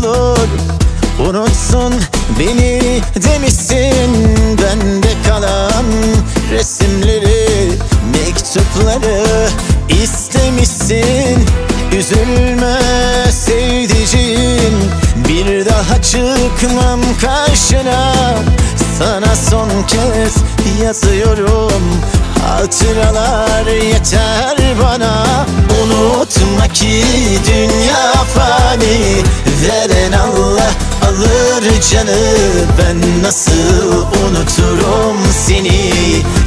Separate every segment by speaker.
Speaker 1: olur Unutsun beni demişsin Bende kalan resimleri Mektupları istemişsin. Üzülme sevdiceğim Bir daha çıkmam karşına. Sana son kez yazıyorum Hatıralar yeter bana Unutma ki dünya fani. Veren Allah alır canı. Ben nasıl unuturum seni?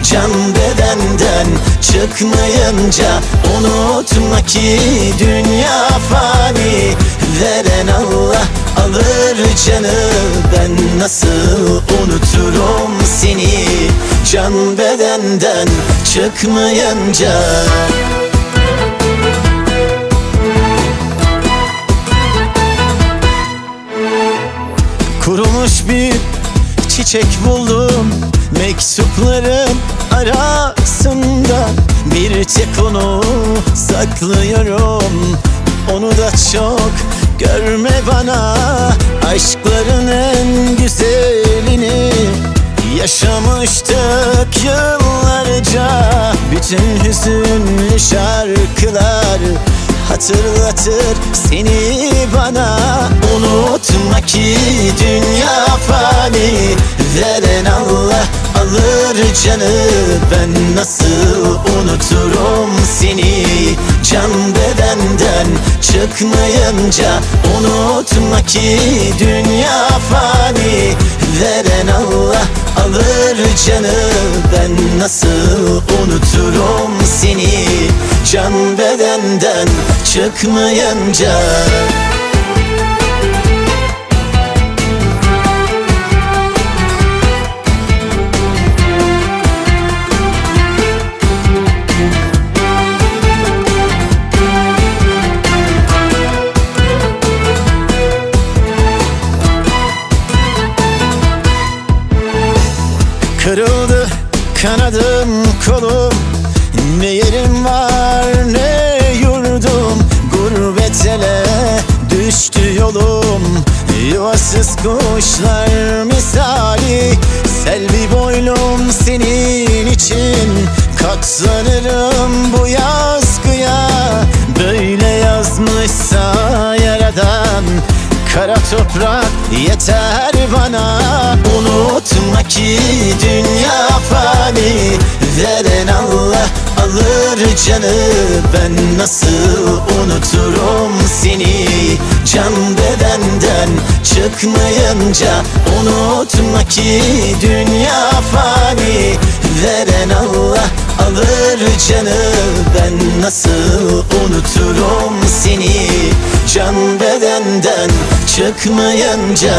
Speaker 1: Can bedenden çıkmayınca Unutma ki dünya fani. Veren Allah alır canı. Ben nasıl unuturum seni? Can bedenden çıkmayınca Kurumuş bir çiçek buldum. Mektupların arasında Bir tek onu saklıyorum. Onu da çok görme bana. Aşkların en güzelini Yaşamıştık yıllarca. Bütün hüzünlü şarkılar Hatırlatır seni bana. Unutma ki dünya fani. Veren Allah alır canı. Ben nasıl unuturum seni? Can bedenden çıkmayınca Unutma ki dünya fani. Veren Allah alır canı. Ben nasıl unuturum seni? Can bedenden çıkmayınca Kırıldı kanadım kolum. Ne yerim var ne Yuvasız kuşlar misali. Selvi boylum senin için. Katlanırım bu yazgıya. Böyle yazmışsa yaradan. Kara toprak yeter bana. Unutma alır canı Ben nasıl unuturum seni? Can bedenden çıkmayınca Unutma ki dünya fani. Veren Allah alır canı Ben nasıl unuturum seni? Can bedenden çıkmayınca